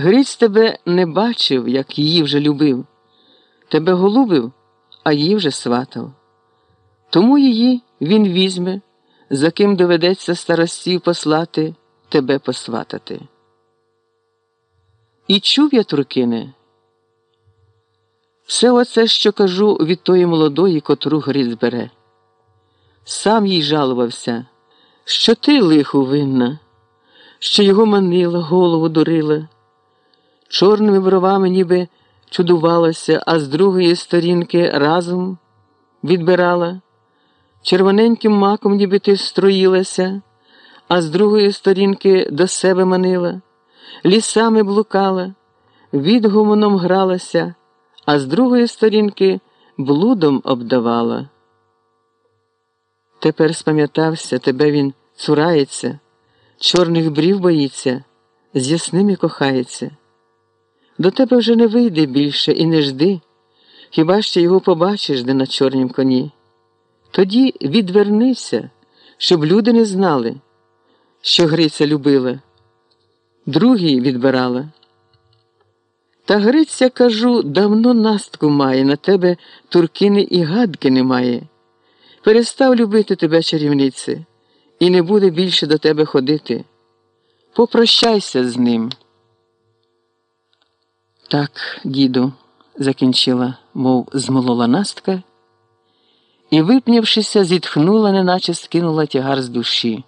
Гриць тебе не бачив, як її вже любив. Тебе голубив, а її вже сватав. Тому її він візьме, за ким доведеться старостів послати, тебе посватати. І чув я, Туркине, все оце, що кажу від тої молодої, котру Гриць бере. Сам їй жалувався, що ти лиху винна, що його манила, голову дурила, чорними бровами ніби чудувалася, а з другої сторінки разом відбирала, червоненьким маком ніби ти строїлася, а з другої сторінки до себе манила, лісами блукала, відгумоном гралася, а з другої сторінки блудом обдавала. Тепер спам'ятався, тебе він цурається, чорних брів боїться, з ясними кохається. До тебе вже не вийде більше і не жди, хіба ще його побачиш де на чорнім коні. Тоді відвернися, щоб люди не знали, що Гриця любила, другий відбирала. Та Гриця, кажу, давно настку має, на тебе туркини і гадки немає. Перестав любити тебе, чарівнице, і не буде більше до тебе ходити. Попрощайся з ним. Так, діду, закінчила, мов змолола настка, і, випнявшися, зітхнула, неначе скинула тягар з душі,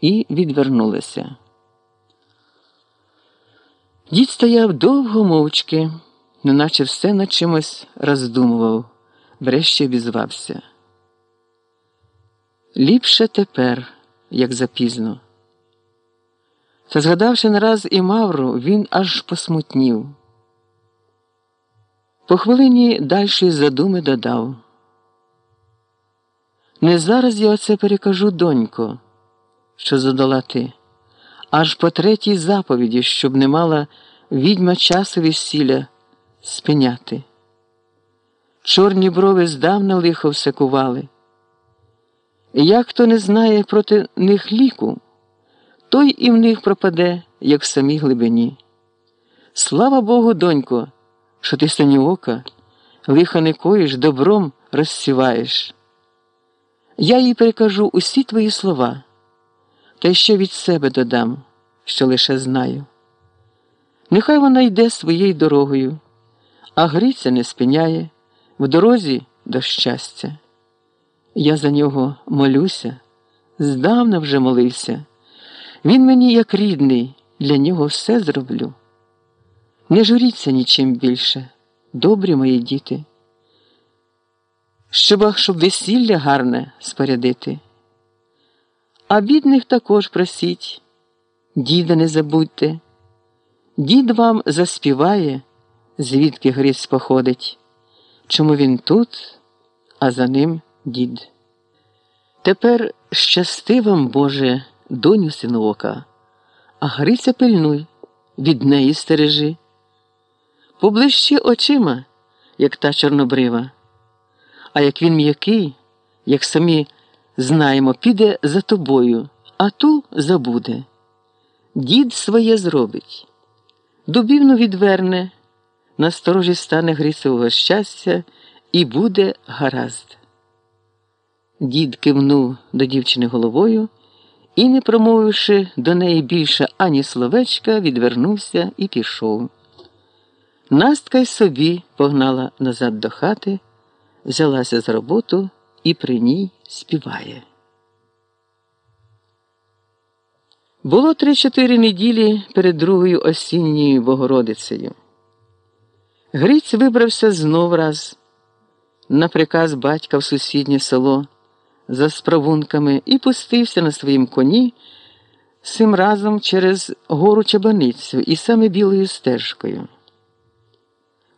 і відвернулася. Дід стояв довго мовчки, неначе все над чимось роздумував, врешті обізвався. Ліпше тепер, як запізно. Та, згадавши нараз і Мавру, він аж посмутнів. По хвилині дальшої задуми додав. Не зараз я оце перекажу, донько, що задала ти, аж по третій заповіді, щоб не мала відьма часу весілля спиняти. Чорні брови здавна лихо всекували. Як хто не знає проти них ліку, той і в них пропаде, як в самій глибині. Слава Богу, донько, що ти саніока, лиха не коїш, добром розсіваєш. Я їй перекажу усі твої слова, та ще від себе додам, що лише знаю. Нехай вона йде своєю дорогою, а Гриця не спиняє в дорозі до щастя. Я за нього молюся, здавна вже молився. Він мені, як рідний, для нього все зроблю. Не журіться нічим більше, добрі мої діти. Щоб щоб весілля гарне спорядити. А бідних також просіть, діда не забудьте. Дід вам заспіває, звідки Гриць походить, чому він тут, а за ним дід. Тепер щасти вам, Боже, доню синоока, а Гриця пильнуй, від неї стережи. Поближчи очима, як та чорнобрива, а як він м'який, як самі знаємо, піде за тобою, а ту забуде. Дід своє зробить, дубівну відверне, насторожі стане Грицевого щастя і буде гаразд. Дід кивнув до дівчини головою і, не промовивши до неї більше ані словечка, відвернувся і пішов. Настка й собі погнала назад до хати, взялася за роботу і при ній співає. Було три-чотири неділі перед другою осінньою Богородицею. Гриць вибрався знов раз на приказ батька в сусіднє село за справунками і пустився на своїм коні цим разом через гору Чабаницю і саме білою стежкою.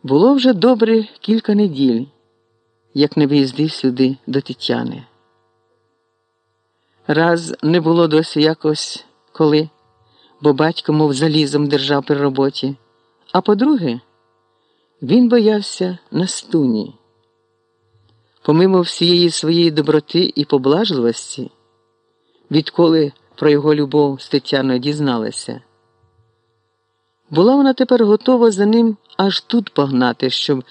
Було вже добре кілька неділь, як не виїздив сюди до Тетяни. Раз не було досі якось коли, бо батько, мов залізом держав при роботі, а по-друге, він боявся на стуні. Помимо всієї своєї доброти і поблажливості, відколи про його любов з Тетяною дізналася. Була вона тепер готова за ним аж тут погнати, щоб